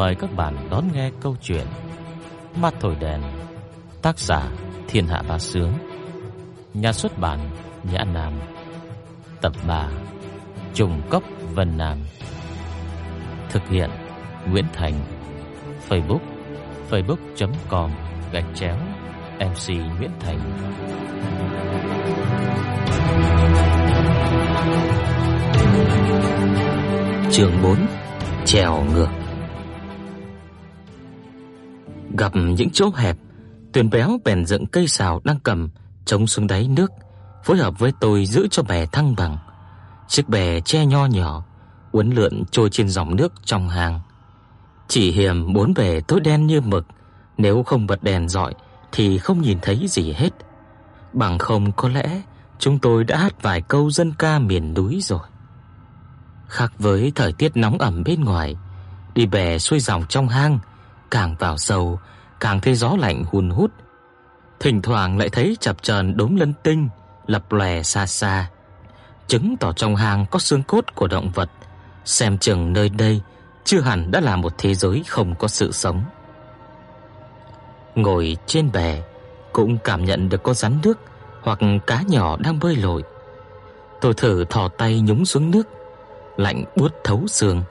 Mời các bạn đón nghe câu chuyện Mắt thổi đèn, Tác giả Thiên Hạ Bá Sướng, Nhà xuất bản Nhã Nam, Tập 3 Trùng Cốc Vân Nam, Thực hiện Nguyễn Thành, Facebook facebook.com gạch chéo MC Nguyễn Thành. Trường 4 Trèo ngược. Gặp những chỗ hẹp, Tuyền béo bèn dựng cây sào đang cầm chống xuống đáy nước, phối hợp với tôi giữ cho bè thăng bằng. Chiếc bè che nho nhỏ uốn lượn trôi trên dòng nước trong hang. Chỉ hiểm bốn bề tối đen như mực, nếu không bật đèn rọi thì không nhìn thấy gì hết. Bằng không có lẽ chúng tôi đã hát vài câu dân ca miền núi rồi. Khác với thời tiết nóng ẩm bên ngoài, đi bè xuôi dòng trong hang, càng vào sâu càng thấy gió lạnh hun hút. Thỉnh thoảng lại thấy chập chờn đốm lân tinh lập lòe xa xa, chứng tỏ trong hang có xương cốt của động vật, xem chừng nơi đây chưa hẳn đã là một thế giới không có sự sống. Ngồi trên bè cũng cảm nhận được có rắn nước hoặc cá nhỏ đang bơi lội. Tôi thử thò tay nhúng xuống nước, lạnh buốt thấu xương.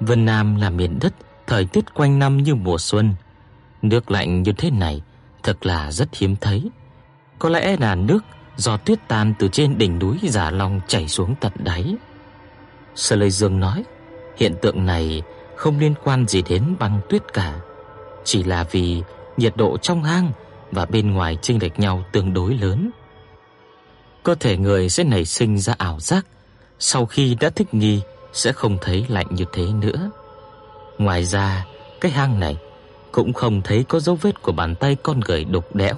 Vân Nam là miền đất thời tiết quanh năm như mùa xuân. Nước lạnh như thế này thật là rất hiếm thấy. Có lẽ là nước do tuyết tan từ trên đỉnh núi Giả Long chảy xuống tận đáy. Sơ Lê Dương nói, hiện tượng này không liên quan gì đến băng tuyết cả, chỉ là vì nhiệt độ trong hang và bên ngoài chênh lệch nhau tương đối lớn. Cơ thể người sẽ nảy sinh ra ảo giác, sau khi đã thích nghi sẽ không thấy lạnh như thế nữa. Ngoài ra, cái hang này cũng không thấy có dấu vết của bàn tay con người đục đẽo,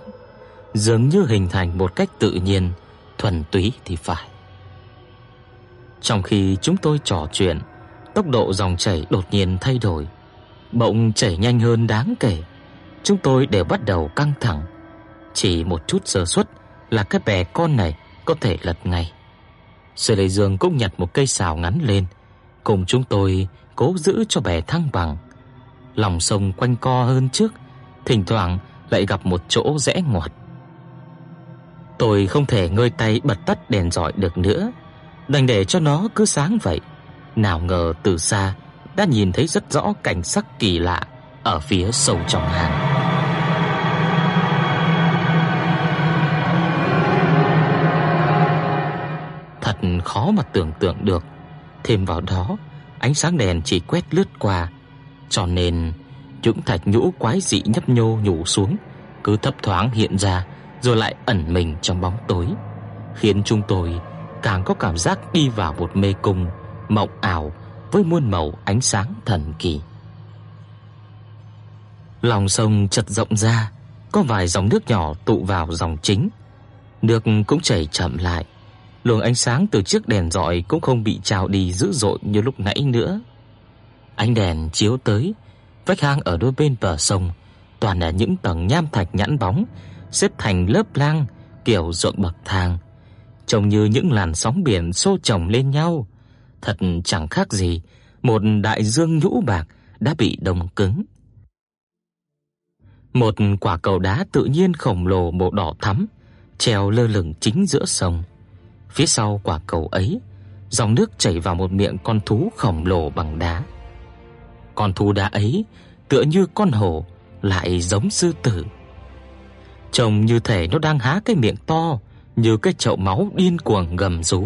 dường như hình thành một cách tự nhiên, thuần túy thì phải. Trong khi chúng tôi trò chuyện, tốc độ dòng chảy đột nhiên thay đổi, bỗng chảy nhanh hơn đáng kể. Chúng tôi đều bắt đầu căng thẳng, chỉ một chút sơ suất là cái bè con này có thể lật ngay. Sư Lệ Dương cũng nhặt một cây sào ngắn lên, cùng chúng tôi cố giữ cho bè thăng bằng. Lòng sông quanh co hơn trước, thỉnh thoảng lại gặp một chỗ rẽ ngoặt. Tôi không thể ngơi tay bật tắt đèn rọi được nữa, đành để cho nó cứ sáng vậy. Nào ngờ từ xa đã nhìn thấy rất rõ cảnh sắc kỳ lạ ở phía sâu trong hang. Thật khó mà tưởng tượng được, thêm vào đó, ánh sáng đèn chỉ quét lướt qua, cho nên những thạch nhũ quái dị nhấp nhô nhủ xuống, cứ thấp thoáng hiện ra rồi lại ẩn mình trong bóng tối, khiến chúng tôi càng có cảm giác đi vào một mê cung mộng ảo với muôn màu ánh sáng thần kỳ. Lòng sông chật rộng ra, có vài dòng nước nhỏ tụ vào dòng chính. Nước cũng chảy chậm lại. Luồng ánh sáng từ chiếc đèn rọi cũng không bị trào đi dữ dội như lúc nãy nữa. Ánh đèn chiếu tới, vách hang ở đôi bên bờ sông toàn là những tầng nham thạch nhẵn bóng xếp thành lớp lang kiểu ruộng bậc thang, trông như những làn sóng biển xô chồng lên nhau, thật chẳng khác gì một đại dương nhũ bạc đã bị đông cứng. Một quả cầu đá tự nhiên khổng lồ màu đỏ thắm treo lơ lửng chính giữa sông. Phía sau quả cầu ấy, dòng nước chảy vào một miệng con thú khổng lồ bằng đá. Con thú đá ấy tựa như con hổ, lại giống sư tử. Trông như thể nó đang há cái miệng to như cái chậu máu điên cuồng gầm rú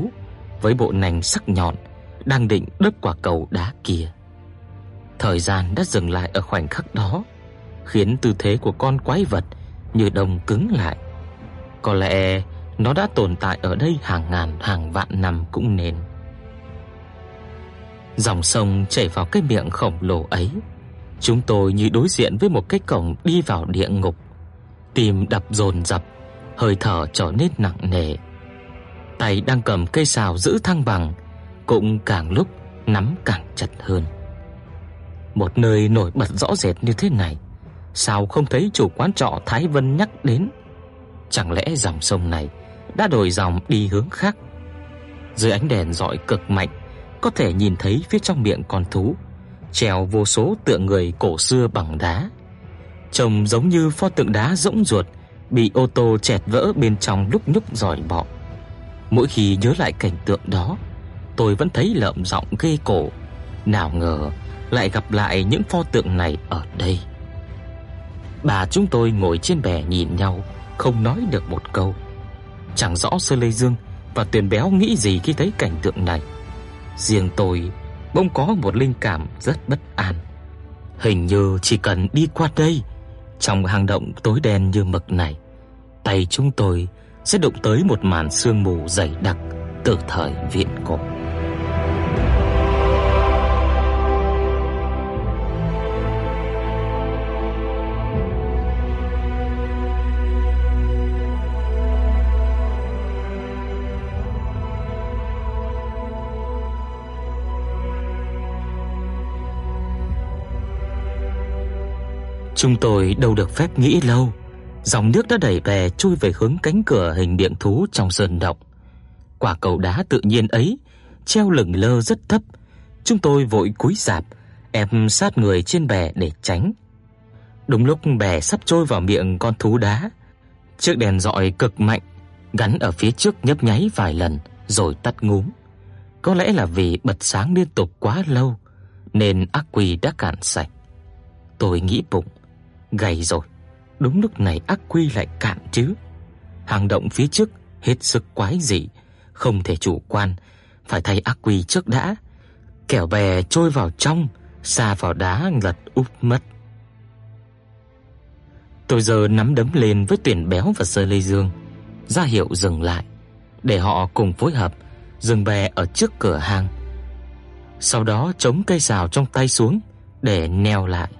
với bộ nành sắc nhọn đang định đứt quả cầu đá kia. Thời gian đã dừng lại ở khoảnh khắc đó, khiến tư thế của con quái vật như đông cứng lại. Có lẽ nó đã tồn tại ở đây hàng ngàn hàng vạn năm cũng nên. Dòng sông chảy vào cái miệng khổng lồ ấy, chúng tôi như đối diện với một cái cổng đi vào địa ngục. Tim đập dồn dập, hơi thở trở nên nặng nề. Tay đang cầm cây sào giữ thăng bằng cũng càng lúc nắm càng chặt hơn. Một nơi nổi bật rõ rệt như thế này, sao không thấy chủ quán trọ Thái Vân nhắc đến? Chẳng lẽ dòng sông này đã đổi dòng đi hướng khác? Dưới ánh đèn rọi cực mạnh, có thể nhìn thấy phía trong miệng con thú treo vô số tượng người cổ xưa bằng đá. Trông giống như pho tượng đá rỗng ruột bị ô tô chẹt vỡ bên trong lúc nhúc giỏi bọ. Mỗi khi nhớ lại cảnh tượng đó, tôi vẫn thấy lợm giọng ghê cổ. Nào ngờ lại gặp lại những pho tượng này ở đây. Bà chúng tôi ngồi trên bè nhìn nhau, không nói được một câu. Chẳng rõ Sơ Lê Dương và Tuyền Béo nghĩ gì khi thấy cảnh tượng này. Riêng tôi bỗng có một linh cảm rất bất an. Hình như chỉ cần đi qua đây, trong hang động tối đen như mực này, tay chúng tôi sẽ đụng tới một màn sương mù dày đặc từ thời viễn cổ. Chúng tôi đâu được phép nghĩ lâu, dòng nước đã đẩy bè trôi về hướng cánh cửa hình miệng thú trong sơn động. Quả cầu đá tự nhiên ấy treo lửng lơ rất thấp, chúng tôi vội cúi rạp, ép sát người trên bè để tránh. Đúng lúc bè sắp trôi vào miệng con thú đá, chiếc đèn rọi cực mạnh gắn ở phía trước nhấp nháy vài lần rồi tắt ngúm. Có lẽ là vì bật sáng liên tục quá lâu nên ác quỷ đã cạn sạch. Tôi nghĩ bụng, gầy rồi. Đúng lúc này ác quy lại cạn chứ. Hang động phía trước hết sức quái dị, không thể chủ quan, phải thay ác quy trước đã. Kẻo bè trôi vào trong, xa vào đá lật úp mất. Tôi giờ nắm đấm lên với tuyển béo và sơ lê dương, ra hiệu dừng lại, để họ cùng phối hợp dừng bè ở trước cửa hang. Sau đó chống cây sào trong tay xuống để neo lại.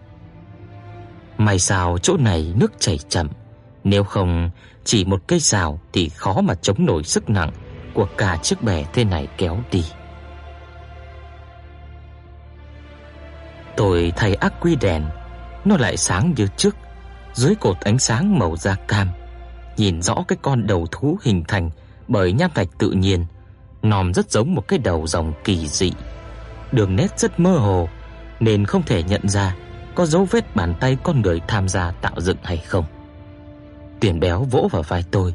May sao chỗ này nước chảy chậm, nếu không chỉ một cây sào thì khó mà chống nổi sức nặng của cả chiếc bè thế này kéo đi. Tôi thay ác quy đèn, nó lại sáng như trước, dưới cột ánh sáng màu da cam, nhìn rõ cái con đầu thú hình thành bởi nham thạch tự nhiên, nòm rất giống một cái đầu rồng kỳ dị. Đường nét rất mơ hồ nên không thể nhận ra có dấu vết bàn tay con người tham gia tạo dựng hay không. Tiền béo vỗ vào vai tôi,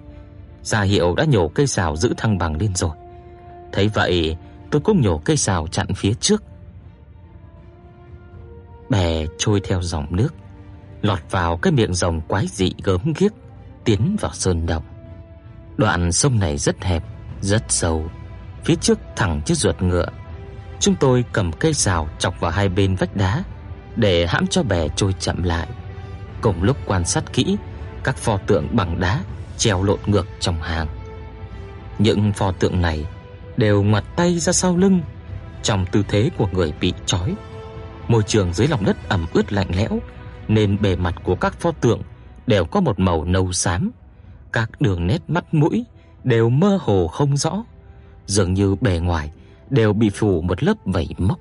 ra hiệu đã nhổ cây sào giữ thăng bằng lên rồi. Thấy vậy, tôi cũng nhổ cây sào chặn phía trước. Bè trôi theo dòng nước, lọt vào cái miệng rồng quái dị gớm ghiếc, tiến vào sơn động. Đoạn sông này rất hẹp, rất sâu, phía trước thẳng chiếc ruột ngựa. Chúng tôi cầm cây sào chọc vào hai bên vách đá để hãm cho bè trôi chậm lại. Cùng lúc quan sát kỹ các pho tượng bằng đá treo lộn ngược trong hang. Những pho tượng này đều ngoặt tay ra sau lưng trong tư thế của người bị trói. Môi trường dưới lòng đất ẩm ướt lạnh lẽo nên bề mặt của các pho tượng đều có một màu nâu xám. Các đường nét mắt mũi đều mơ hồ không rõ, dường như bề ngoài đều bị phủ một lớp vảy mốc.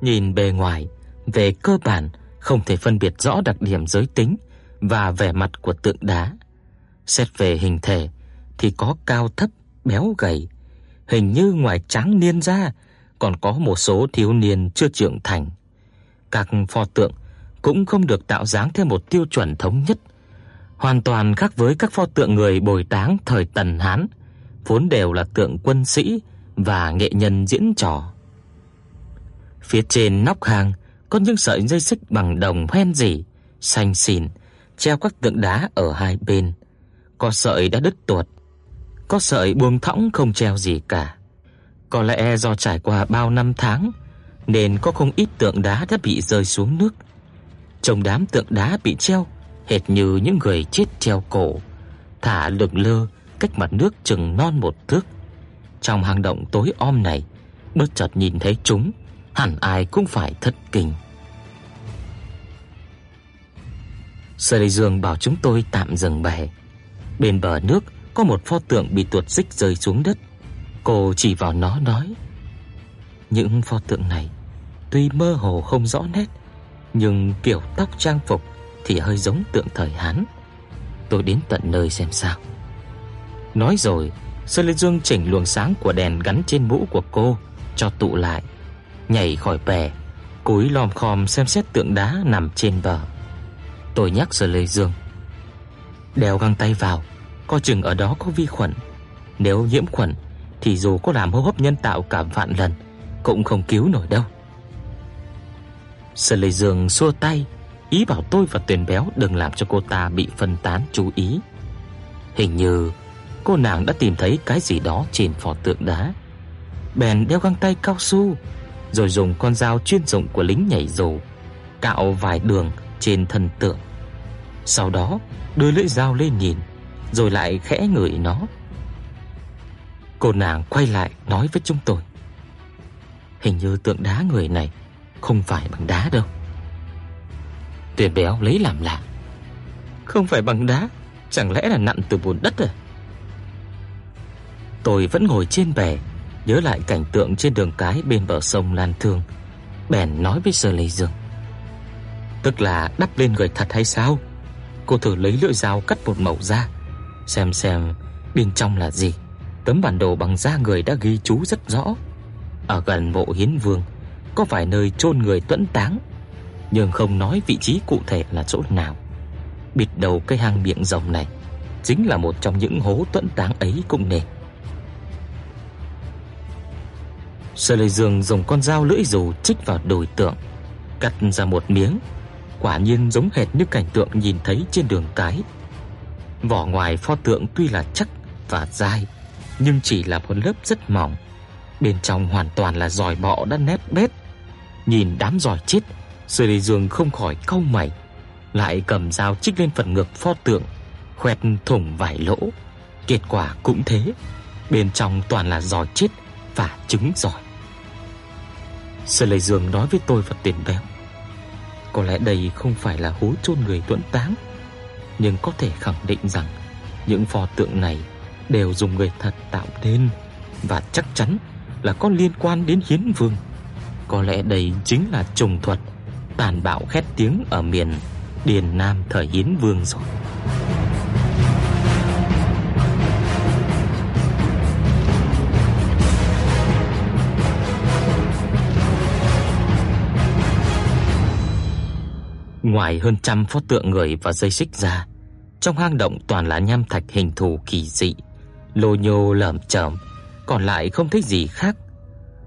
Nhìn bề ngoài, về cơ bản không thể phân biệt rõ đặc điểm giới tính và vẻ mặt của tượng đá. Xét về hình thể thì có cao thấp, béo gầy, hình như ngoài trắng niên ra còn có một số thiếu niên chưa trưởng thành. Các pho tượng cũng không được tạo dáng theo một tiêu chuẩn thống nhất, hoàn toàn khác với các pho tượng người bồi táng thời Tần Hán, vốn đều là tượng quân sĩ và nghệ nhân diễn trò. Phía trên nóc hang có những sợi dây xích bằng đồng hoen rỉ, xanh xỉn, treo các tượng đá ở hai bên. Có sợi đã đứt tuột, có sợi buông thõng không treo gì cả. Có lẽ do trải qua bao năm tháng nên có không ít tượng đá đã bị rơi xuống nước. Trong đám tượng đá bị treo hệt như những người chết treo cổ, thả lửng lơ cách mặt nước chừng non một thước. Trong hang động tối om này, bất chợt nhìn thấy chúng hẳn ai cũng phải thất kinh. Sở Lê Dương bảo chúng tôi tạm dừng bè. Bên bờ nước có một pho tượng bị tuột xích rơi xuống đất. Cô chỉ vào nó nói: "Những pho tượng này tuy mơ hồ không rõ nét, nhưng kiểu tóc trang phục thì hơi giống tượng thời Hán. Tôi đến tận nơi xem sao." Nói rồi, Sơn Lê Dương chỉnh luồng sáng của đèn gắn trên mũ của cô cho tụ lại nhảy khỏi bè, cúi lom khom xem xét tượng đá nằm trên bờ. Tôi nhắc Sở Lê Dương, đeo găng tay vào, coi chừng ở đó có vi khuẩn. Nếu nhiễm khuẩn thì dù có làm hô hấp nhân tạo cả vạn lần cũng không cứu nổi đâu. Sở Lệ Dương xua tay, ý bảo tôi và Tuyền Béo đừng làm cho cô ta bị phân tán chú ý. Hình như cô nàng đã tìm thấy cái gì đó trên pho tượng đá. Bèn đeo găng tay cao su, rồi dùng con dao chuyên dụng của lính nhảy dù cạo vài đường trên thân tượng. Sau đó, đưa lưỡi dao lên nhìn, rồi lại khẽ ngửi nó. Cô nàng quay lại nói với chúng tôi: "Hình như tượng đá người này không phải bằng đá đâu." Tuyền béo lấy làm lạ. "Không phải bằng đá, chẳng lẽ là nặn từ bùn đất à?" Tôi vẫn ngồi trên bè, nhớ lại cảnh tượng trên đường cái bên bờ sông Lan Thương, bèn nói với Sở Lệ Dương: "Tức là đắp lên người thật hay sao?" Cô thử lấy lưỡi dao cắt một mẩu ra, xem xem bên trong là gì. Tấm bản đồ bằng da người đã ghi chú rất rõ. Ở gần mộ Hiến Vương có vài nơi chôn người tuẫn táng, nhưng không nói vị trí cụ thể là chỗ nào. Bịt đầu cây hang miệng rồng này chính là một trong những hố tuẫn táng ấy cũng nên. Sở Lệ Dương dùng con dao lưỡi dù chích vào đồi tượng, cắt ra một miếng, quả nhiên giống hệt như cảnh tượng nhìn thấy trên đường cái. Vỏ ngoài pho tượng tuy là chắc và dai, nhưng chỉ là một lớp rất mỏng. Bên trong hoàn toàn là giòi bọ đã nét bét. Nhìn đám giòi chết, Sơ Lê Dương không khỏi cau mày, lại cầm dao chích lên phần ngực pho tượng, khoét thủng vài lỗ. Kết quả cũng thế, bên trong toàn là giòi chết và trứng giòi. Sở Lệ Dương nói với tôi và Tiền Béo, có lẽ đây không phải là hố chôn người tuẫn táng, nhưng có thể khẳng định rằng những pho tượng này đều dùng người thật tạo nên và chắc chắn là có liên quan đến Hiến Vương. Có lẽ đây chính là trùng thuật tàn bạo khét tiếng ở miền Điền Nam thời Hiến Vương rồi. Ngoài hơn trăm pho tượng người và dây xích ra, trong hang động toàn là nham thạch hình thù kỳ dị, lô nhô lởm chởm, còn lại không thấy gì khác.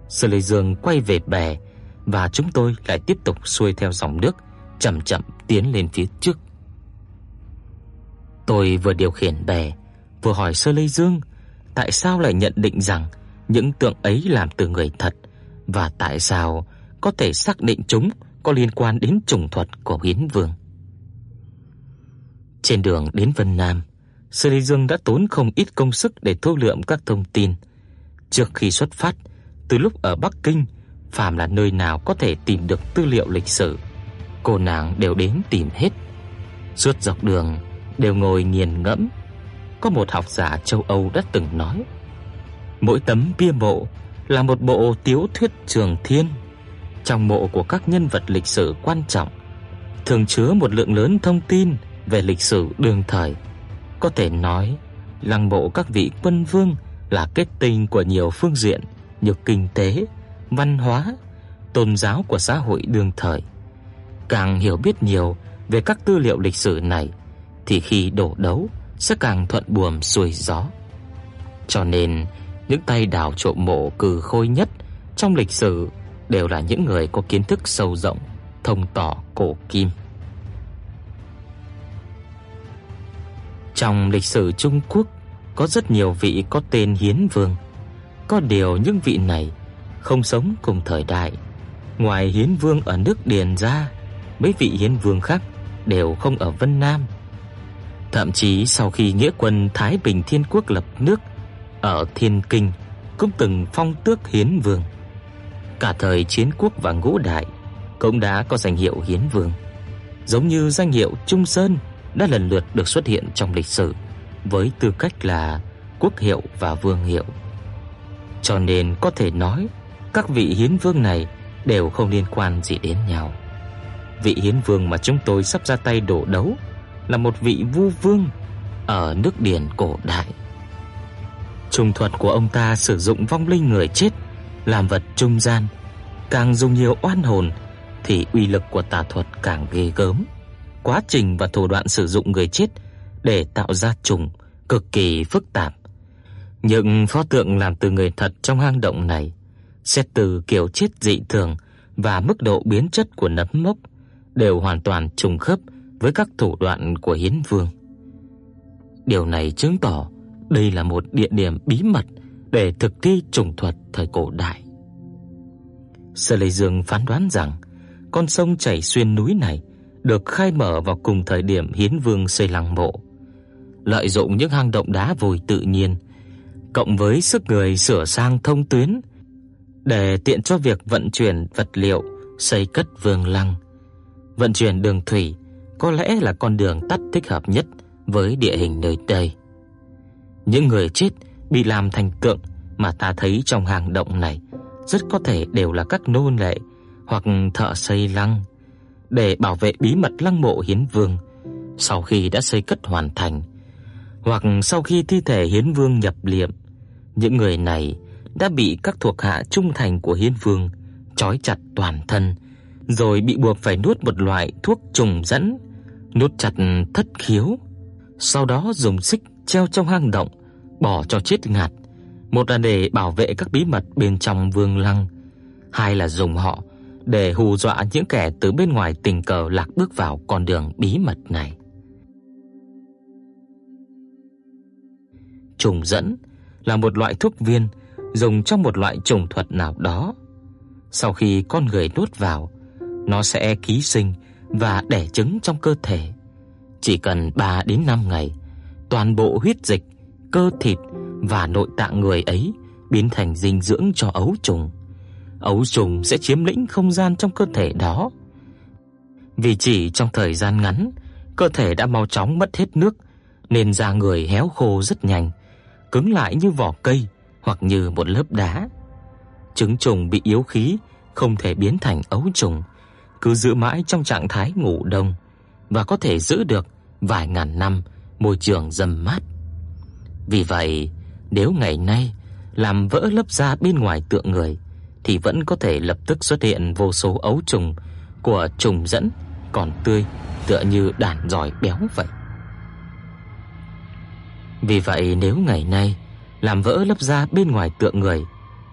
Sở Lệ Dương quay về bè và chúng tôi lại tiếp tục xuôi theo dòng nước, chậm chậm tiến lên phía trước. Tôi vừa điều khiển bè, vừa hỏi Sơ Lê Dương tại sao lại nhận định rằng những tượng ấy làm từ người thật và tại sao có thể xác định chúng có liên quan đến trùng thuật của Hiến Vương. Trên đường đến Vân Nam, Sư Lý Dương đã tốn không ít công sức để thu lượm các thông tin. Trước khi xuất phát, từ lúc ở Bắc Kinh, phàm là nơi nào có thể tìm được tư liệu lịch sử, cô nàng đều đến tìm hết. Suốt dọc đường đều ngồi nghiền ngẫm. Có một học giả châu Âu đã từng nói, mỗi tấm bia mộ là một bộ tiểu thuyết trường thiên. Trong mộ của các nhân vật lịch sử quan trọng thường chứa một lượng lớn thông tin về lịch sử đương thời. Có thể nói, lăng mộ các vị quân vương là kết tinh của nhiều phương diện như kinh tế, văn hóa, tôn giáo của xã hội đương thời. Càng hiểu biết nhiều về các tư liệu lịch sử này thì khi đổ đấu sẽ càng thuận buồm xuôi gió. Cho nên, những tay đào trộm mộ cừ khôi nhất trong lịch sử đều là những người có kiến thức sâu rộng, thông tỏ cổ kim. Trong lịch sử Trung Quốc có rất nhiều vị có tên hiến vương. Có điều những vị này không sống cùng thời đại. Ngoài hiến vương ở nước Điền ra, mấy vị hiến vương khác đều không ở Vân Nam. Thậm chí sau khi nghĩa quân Thái Bình Thiên Quốc lập nước ở Thiên Kinh cũng từng phong tước hiến vương. Cả thời chiến quốc và ngũ đại cũng đã có danh hiệu hiến vương, giống như danh hiệu Trung Sơn đã lần lượt được xuất hiện trong lịch sử với tư cách là quốc hiệu và vương hiệu. Cho nên có thể nói các vị hiến vương này đều không liên quan gì đến nhau. Vị hiến vương mà chúng tôi sắp ra tay đổ đấu là một vị vu vương ở nước Điền cổ đại. Trung thuật của ông ta sử dụng vong linh người chết làm vật trung gian, càng dùng nhiều oan hồn thì uy lực của tà thuật càng ghê gớm. Quá trình và thủ đoạn sử dụng người chết để tạo ra trùng cực kỳ phức tạp. Những pho tượng làm từ người thật trong hang động này, xét từ kiểu chết dị thường và mức độ biến chất của nấm mốc đều hoàn toàn trùng khớp với các thủ đoạn của Hiến Vương. Điều này chứng tỏ đây là một địa điểm bí mật để thực thi trùng thuật thời cổ đại. Sở Lệ Dương phán đoán rằng con sông chảy xuyên núi này được khai mở vào cùng thời điểm Hiến Vương xây lăng mộ. Lợi dụng những hang động đá vôi tự nhiên, cộng với sức người sửa sang thông tuyến để tiện cho việc vận chuyển vật liệu xây cất vương lăng. Vận chuyển đường thủy có lẽ là con đường tắt thích hợp nhất với địa hình nơi đây. Những người chết bị làm thành tượng mà ta thấy trong hang động này rất có thể đều là các nô lệ hoặc thợ xây lăng. Để bảo vệ bí mật lăng mộ Hiến Vương sau khi đã xây cất hoàn thành, hoặc sau khi thi thể Hiến Vương nhập liệm, những người này đã bị các thuộc hạ trung thành của Hiến Vương trói chặt toàn thân, rồi bị buộc phải nuốt một loại thuốc trùng dẫn, nuốt chặt thất khiếu, sau đó dùng xích treo trong hang động, bỏ cho chết ngạt. Một là để bảo vệ các bí mật bên trong vương lăng, hai là dùng họ để hù dọa những kẻ từ bên ngoài tình cờ lạc bước vào con đường bí mật này. Trùng dẫn là một loại thuốc viên dùng trong một loại trùng thuật nào đó. Sau khi con người nuốt vào, nó sẽ ký sinh và đẻ trứng trong cơ thể. Chỉ cần 3 đến 5 ngày, toàn bộ huyết dịch, cơ thịt và nội tạng người ấy biến thành dinh dưỡng cho ấu trùng ấu trùng sẽ chiếm lĩnh không gian trong cơ thể đó. Vì chỉ trong thời gian ngắn, cơ thể đã mau chóng mất hết nước nên da người héo khô rất nhanh, cứng lại như vỏ cây hoặc như một lớp đá. Trứng trùng bị yếu khí không thể biến thành ấu trùng, cứ giữ mãi trong trạng thái ngủ đông và có thể giữ được vài ngàn năm môi trường râm mát. Vì vậy, nếu ngày nay làm vỡ lớp da bên ngoài tượng người thì vẫn có thể lập tức xuất hiện vô số ấu trùng của trùng dẫn còn tươi tựa như đàn giỏi béo vậy. Vì vậy nếu ngày nay làm vỡ lớp da bên ngoài tượng người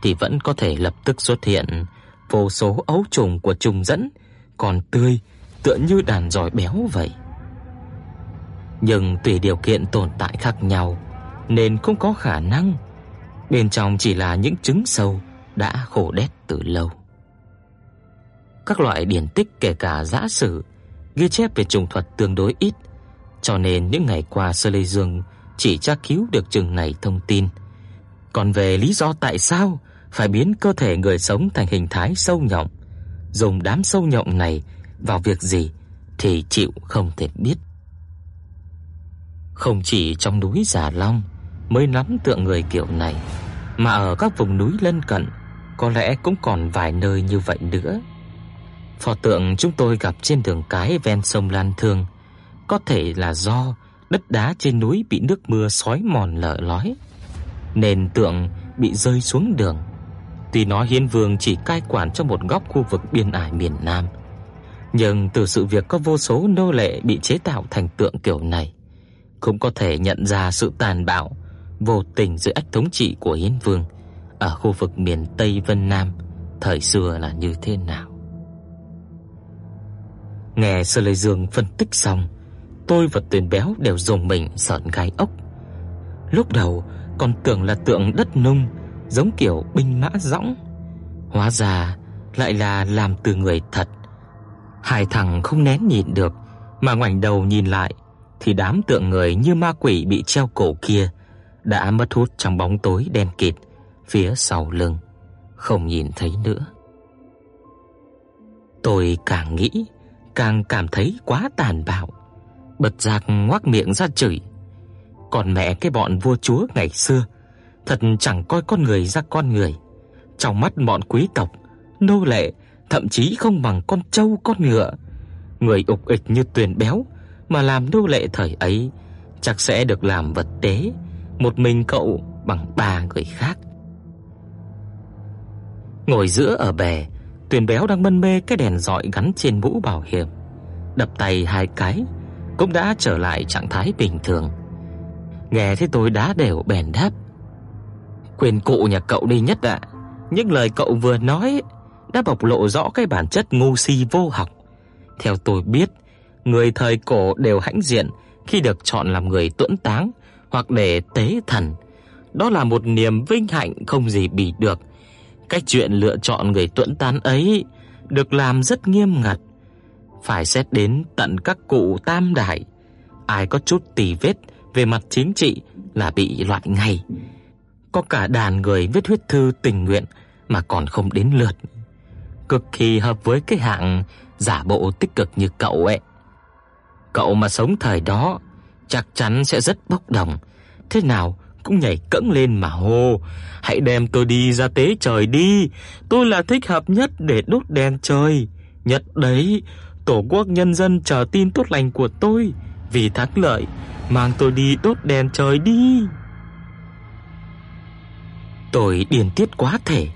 thì vẫn có thể lập tức xuất hiện vô số ấu trùng của trùng dẫn còn tươi tựa như đàn giỏi béo vậy. Nhưng tùy điều kiện tồn tại khác nhau nên không có khả năng bên trong chỉ là những trứng sâu đã khổ đét từ lâu. Các loại điển tích kể cả giả sử ghi chép về trùng thuật tương đối ít, cho nên những ngày qua Sơ Lê Dương chỉ tra cứu được chừng này thông tin. Còn về lý do tại sao phải biến cơ thể người sống thành hình thái sâu nhộng, dùng đám sâu nhộng này vào việc gì thì chịu không thể biết. Không chỉ trong núi Già Long mới nắm tượng người kiểu này, mà ở các vùng núi lân cận có lẽ cũng còn vài nơi như vậy nữa. Pho tượng chúng tôi gặp trên đường cái ven sông Lan Thương có thể là do đất đá trên núi bị nước mưa xói mòn lở lói, nên tượng bị rơi xuống đường. Tuy nói Hiến Vương chỉ cai quản trong một góc khu vực biên ải miền Nam, nhưng từ sự việc có vô số nô lệ bị chế tạo thành tượng kiểu này, cũng có thể nhận ra sự tàn bạo, vô tình dưới ách thống trị của Hiến Vương ở khu vực miền Tây Vân Nam thời xưa là như thế nào. Nghe Sơ Lê Dương phân tích xong, tôi và Tuyền Béo đều rùng mình sợn gai ốc. Lúc đầu còn tưởng là tượng đất nung, giống kiểu binh mã rỗng hóa ra lại là làm từ người thật. Hai thằng không nén nhịn được, mà ngoảnh đầu nhìn lại thì đám tượng người như ma quỷ bị treo cổ kia đã mất hút trong bóng tối đen kịt phía sau lưng, không nhìn thấy nữa. Tôi càng nghĩ, càng cảm thấy quá tàn bạo, bật giặc ngoác miệng ra chửi. Còn mẹ cái bọn vua chúa ngày xưa, thật chẳng coi con người ra con người. Trong mắt bọn quý tộc, nô lệ thậm chí không bằng con trâu con ngựa. Người ục ịch như tuyền béo mà làm nô lệ thời ấy chắc sẽ được làm vật tế, một mình cậu bằng ba người khác. Ngồi giữa ở bè, Tuyền béo đang mân mê cái đèn dọi gắn trên mũ bảo hiểm, đập tay hai cái cũng đã trở lại trạng thái bình thường. Nghe thấy tôi đá đều bèn đáp: "Quyền cụ nhà cậu đi nhất ạ. Những lời cậu vừa nói đã bộc lộ rõ cái bản chất ngu si vô học. Theo tôi biết, người thời cổ đều hãnh diện khi được chọn làm người tuẫn táng hoặc để tế thần. Đó là một niềm vinh hạnh không gì bì được. Cái chuyện lựa chọn người tuẫn tán ấy được làm rất nghiêm ngặt, phải xét đến tận các cụ tam đại. Ai có chút tì vết về mặt chính trị là bị loại ngay. Có cả đàn người viết huyết thư tình nguyện mà còn không đến lượt. Cực kỳ hợp với cái hạng giả bộ tích cực như cậu ấy. Cậu mà sống thời đó chắc chắn sẽ rất bốc đồng, thế nào cũng nhảy cẫng lên mà hô, hãy đem tôi đi ra tế trời đi, tôi là thích hợp nhất để đốt đèn trời. Nhất đấy, Tổ quốc nhân dân chờ tin tốt lành của tôi, vì thắng lợi, mang tôi đi đốt đèn trời đi. Tôi điên tiết quá thể,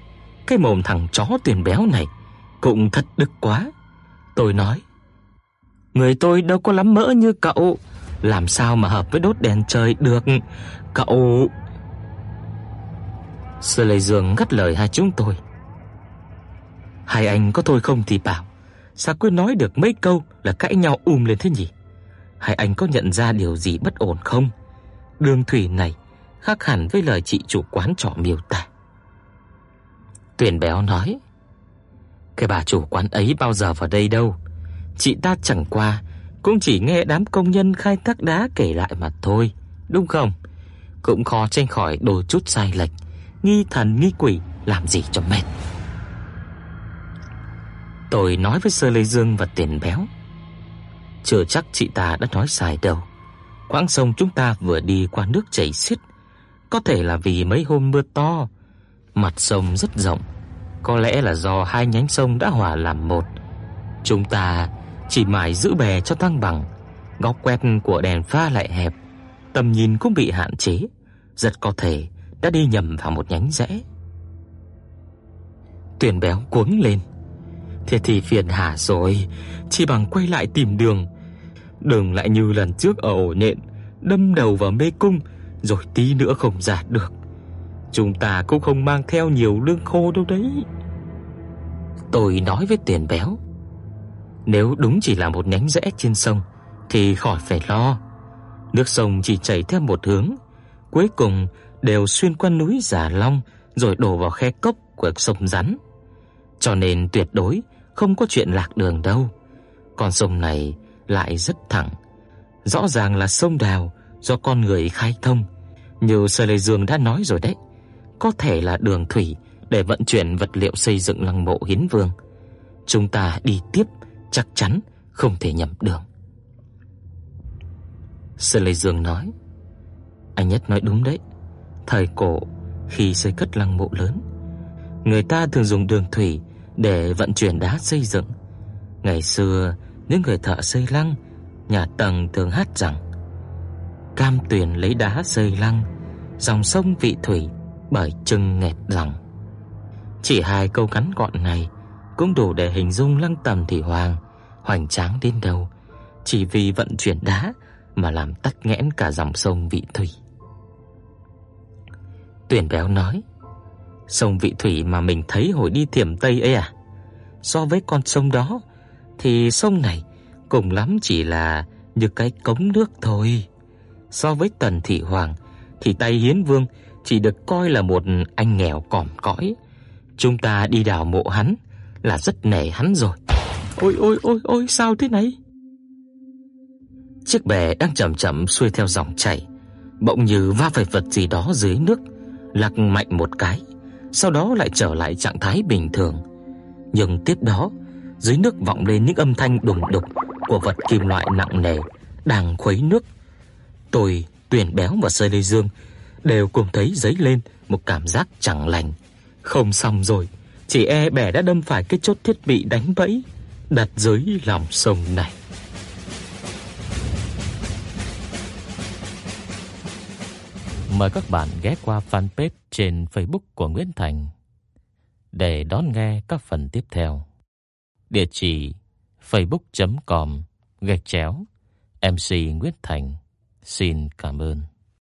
cái mồm thằng chó tuyển béo này cũng thật đức quá. Tôi nói, người tôi đâu có lắm mỡ như cậu, làm sao mà hợp với đốt đèn trời được, cậu. Sơ Lê Dương ngắt lời hai chúng tôi. Hai anh có thôi không thì bảo, sao cứ nói được mấy câu là cãi nhau um lên thế nhỉ? Hai anh có nhận ra điều gì bất ổn không? Đường thủy này khác hẳn với lời chị chủ quán trọ miêu tả. Tuyền béo nói: "Cái bà chủ quán ấy bao giờ vào đây đâu, chị ta chẳng qua cũng chỉ nghe đám công nhân khai thác đá kể lại mà thôi, đúng không? Cũng khó tránh khỏi đôi chút sai lệch, nghi thần nghi quỷ làm gì cho mệt." Tôi nói với Sơ Lê Dương và Tiền Béo, chưa chắc chị ta đã nói sai đâu. Quãng sông chúng ta vừa đi qua nước chảy xiết, có thể là vì mấy hôm mưa to, mặt sông rất rộng, có lẽ là do hai nhánh sông đã hòa làm một. Chúng ta chỉ mải giữ bè cho thăng bằng, góc quét của đèn pha lại hẹp, tầm nhìn cũng bị hạn chế, rất có thể đã đi nhầm vào một nhánh rẽ. Tuyển béo cuống lên. Thế thì phiền hà rồi, chỉ bằng quay lại tìm đường. Đừng lại như lần trước ở ổ nhện, đâm đầu vào mê cung rồi tí nữa không ra được. Chúng ta cũng không mang theo nhiều lương khô đâu đấy. Tôi nói với Tiền Béo, nếu đúng chỉ là một nhánh rẽ trên sông thì khỏi phải lo. Nước sông chỉ chảy theo một hướng, cuối cùng đều xuyên qua núi Giả Long rồi đổ vào khe cốc của sông rắn. Cho nên tuyệt đối không có chuyện lạc đường đâu. Con sông này lại rất thẳng, rõ ràng là sông đào do con người khai thông. Như Sơ Lê Dương đã nói rồi đấy, có thể là đường thủy để vận chuyển vật liệu xây dựng lăng mộ Hiến Vương. Chúng ta đi tiếp chắc chắn không thể nhầm đường. Sơ Lê Dương nói, anh nhất nói đúng đấy. Thời cổ khi xây cất lăng mộ lớn, người ta thường dùng đường thủy để vận chuyển đá xây dựng. Ngày xưa, những người thợ xây lăng, nhà tầng thường hát rằng: Cam tuyền lấy đá xây lăng, dòng sông vị thủy bởi chừng nghẹt lòng. Chỉ hai câu ngắn gọn này cũng đủ để hình dung lăng tầm thị hoàng hoành tráng đến đâu, chỉ vì vận chuyển đá mà làm tắc nghẽn cả dòng sông vị thủy. Tuyển béo nói: Sông vị thủy mà mình thấy hồi đi Thiểm Tây ấy à? So với con sông đó thì sông này cùng lắm chỉ là như cái cống nước thôi. So với Tần thị hoàng thì Tây Hiến Vương chỉ được coi là một anh nghèo còm cõi. Chúng ta đi đào mộ hắn là rất nể hắn rồi. Ôi ôi ôi ôi sao thế này? Chiếc bè đang chậm chậm xuôi theo dòng chảy, bỗng như va phải vật gì đó dưới nước, lắc mạnh một cái sau đó lại trở lại trạng thái bình thường. Nhưng tiếp đó, dưới nước vọng lên những âm thanh đùng đục của vật kim loại nặng nề đang khuấy nước. Tôi, Tuyển Béo và Sơ Lê Dương đều cùng thấy dấy lên một cảm giác chẳng lành. Không xong rồi, chỉ e bè đã đâm phải cái chốt thiết bị đánh bẫy, đặt dưới lòng sông này. Mời các bạn ghé qua fanpage trên Facebook của Nguyễn Thành để đón nghe các phần tiếp theo. Địa chỉ facebook.com gạch chéo MC Nguyễn Thành. Xin cảm ơn.